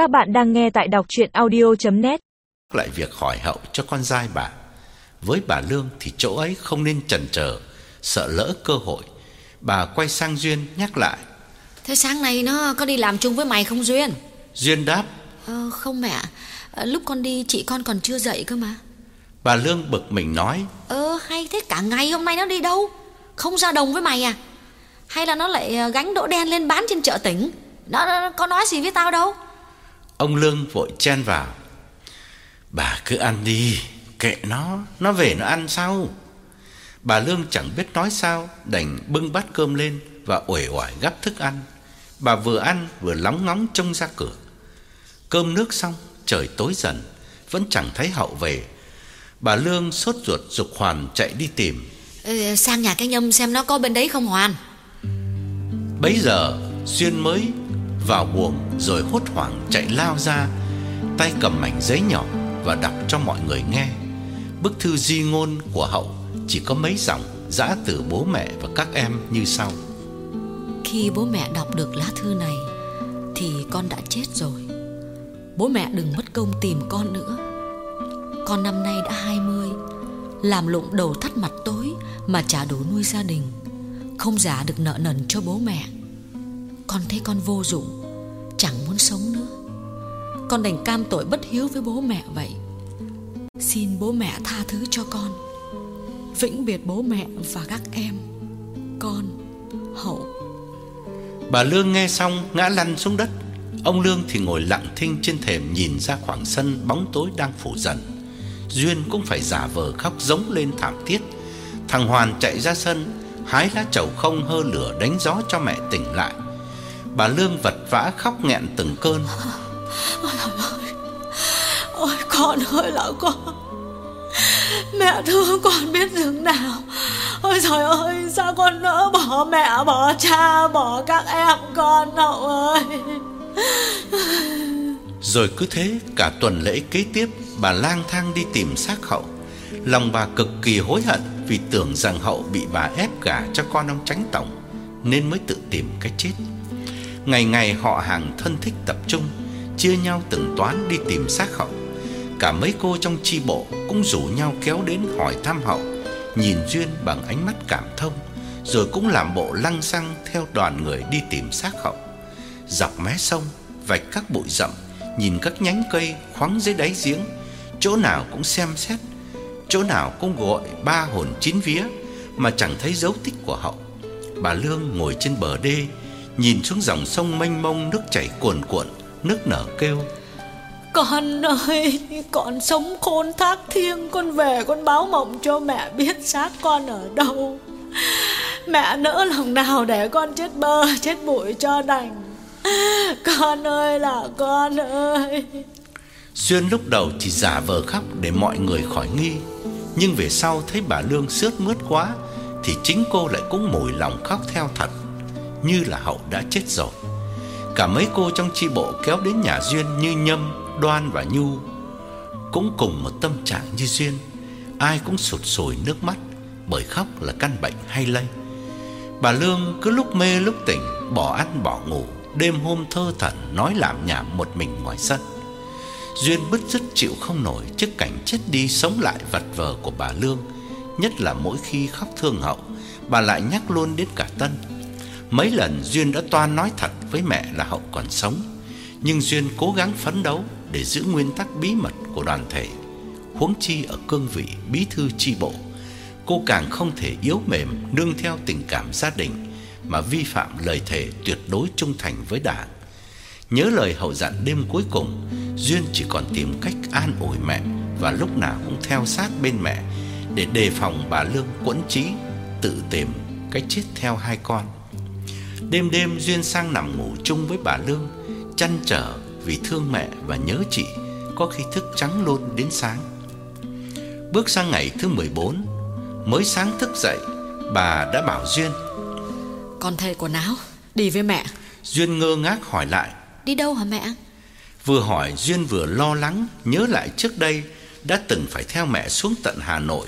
Các bạn đang nghe tại đọc chuyện audio.net lại việc hỏi hậu cho con trai bà. Với bà Lương thì chỗ ấy không nên chần chờ, sợ lỡ cơ hội. Bà quay sang Duyên nhắc lại. Thế sáng nay nó có đi làm chung với mày không Duyên? Duyên đáp, Ờ, không mẹ, Ờ, lúc con đi chị con còn chưa dậy cơ mà. bà Lương bực mình nói. Ờ, hay thế cả ngày hôm nay nó đi đâu? Không ra đồng với mày à? Hay là nó lại ờ, gánh đỗ đen lên bán trên chợ tỉnh? Nó, nó có nói gì với tao đâu? Ông Lương vội chen vào. Bà cứ ăn đi, kệ nó, nó về nó ăn sau. Bà Lương chẳng biết nói sao, đành bưng bát cơm lên và uể oải gắp thức ăn. Bà vừa ăn vừa lóng ngóng trông ra cửa. Cơm nước xong, trời tối dần, vẫn chẳng thấy hậu về. Bà Lương sốt ruột dục Hoàn chạy đi tìm. Ờ, sang nhà cái nhâm xem nó có bên đấy không Hoàn. Bấy giờ Duyên mới vào buồng rồi hốt hoảng chạy lao ra, tay cầm mảnh giấy nhỏ và đọc cho mọi người nghe. Bức thư di ngôn của Hậu chỉ có mấy dòng dã từ bố mẹ và các em như sau. Khi bố mẹ đọc được lá thư này Thì con đã chết rồi Bố mẹ đừng mất công tìm con nữa Con năm nay đã 20 Làm lụng đầu thắt mặt tối Mà trả đủ nuôi gia đình Không giả được nợ nần cho bố mẹ con thấy con vô dụng Chẳng muốn sống nữa Con đành cam tội bất hiếu với bố mẹ vậy Xin bố mẹ tha thứ cho con Vĩnh biệt bố mẹ và các em Con Hậu Bà Lương nghe xong ngã lăn xuống đất. Ông Lương thì ngồi lặng thinh trên thềm nhìn ra khoảng sân bóng tối đang phủ dần. Duyên cũng phải giả vờ khóc giống lên thảm thiết. Thằng Hoàn chạy ra sân, hái lá trầu không hơ lửa đánh gió cho mẹ tỉnh lại. Bà Lương vật vã khóc nghẹn từng cơn. Ôi con ơi là con Mẹ thương con biết dừng nào Ôi trời ơi Sao con nỡ bỏ mẹ bỏ cha Bỏ các em con Hậu ơi Rồi cứ thế cả tuần lễ kế tiếp bà lang thang đi tìm xác hậu. Lòng bà cực kỳ hối hận vì tưởng rằng hậu bị bà ép gả cho con ông tránh tổng nên mới tự tìm cái chết. Ngày ngày họ hàng thân thích tập trung, chia nhau từng toán đi tìm xác hậu. Cả mấy cô trong chi bộ cũng rủ nhau kéo đến hỏi thăm hậu, nhìn Duyên bằng ánh mắt cảm thông, rồi cũng làm bộ lăng xăng theo đoàn người đi tìm xác hậu. Dọc mé sông, vạch các bụi rậm, nhìn các nhánh cây khoáng dưới đáy giếng, chỗ nào cũng xem xét, chỗ nào cũng gọi ba hồn chín vía mà chẳng thấy dấu tích của hậu. Bà Lương ngồi trên bờ đê, nhìn xuống dòng sông mênh mông nước chảy cuồn cuộn, nước nở kêu. Con ơi Con sống khôn thác thiêng Con về con báo mộng cho mẹ biết xác con ở đâu. Mẹ nỡ lòng nào để con chết bơ Chết bụi cho đành. Con ơi là con ơi. Duyên lúc đầu thì giả vờ khóc để mọi người khỏi nghi, nhưng về sau thấy bà Lương sướt mướt quá thì chính cô lại cũng mủi lòng khóc theo thật, như là hậu đã chết rồi. Cả mấy cô trong chi bộ kéo đến nhà Duyên như Nhâm, Đoan và Nhu cũng cùng một tâm trạng như Duyên, ai cũng sụt sùi nước mắt bởi khóc là căn bệnh hay lây. Bà Lương cứ lúc mê lúc tỉnh, bỏ ăn bỏ ngủ, đêm hôm thơ thẩn nói làm nhảm một mình ngoài sân. Duyên bứt rứt chịu không nổi trước cảnh chết đi sống lại vật vờ của bà Lương, nhất là mỗi khi khóc thương hậu, bà lại nhắc luôn đến cả Tân. Mấy lần Duyên đã toan nói thật với mẹ là hậu còn sống, nhưng Duyên cố gắng phấn đấu để giữ nguyên tắc bí mật của đoàn thể. Huống chi ở cương vị bí thư chi bộ, cô càng không thể yếu mềm nương theo tình cảm gia đình mà vi phạm lời thề tuyệt đối trung thành với Đảng. Nhớ lời hậu dặn đêm cuối cùng, Duyên chỉ còn tìm cách an ủi mẹ và lúc nào cũng theo sát bên mẹ để đề phòng bà Lương quẫn trí tự tìm cách chết theo hai con. Đêm đêm Duyên sang nằm ngủ chung với bà Lương, chăn trở vì thương mẹ và nhớ chị, có khi thức trắng luôn đến sáng. Bước sang ngày thứ 14, mới sáng thức dậy, bà đã bảo Duyên. Con thay quần áo Đi với mẹ Duyên ngơ ngác hỏi lại, Đi đâu hả mẹ Vừa hỏi Duyên vừa lo lắng Nhớ lại trước đây Đã từng phải theo mẹ xuống tận Hà Nội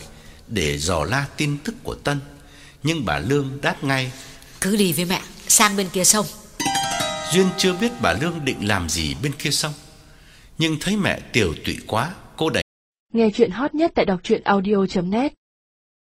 Để dò la tin tức của Tân Nhưng bà Lương đáp ngay Cứ đi với mẹ Sang bên kia sông. Duyên chưa biết bà Lương định làm gì bên kia sông, nhưng thấy mẹ tiều tụy quá, cô đành Nghe chuyện hot nhất tại đọc truyện audio net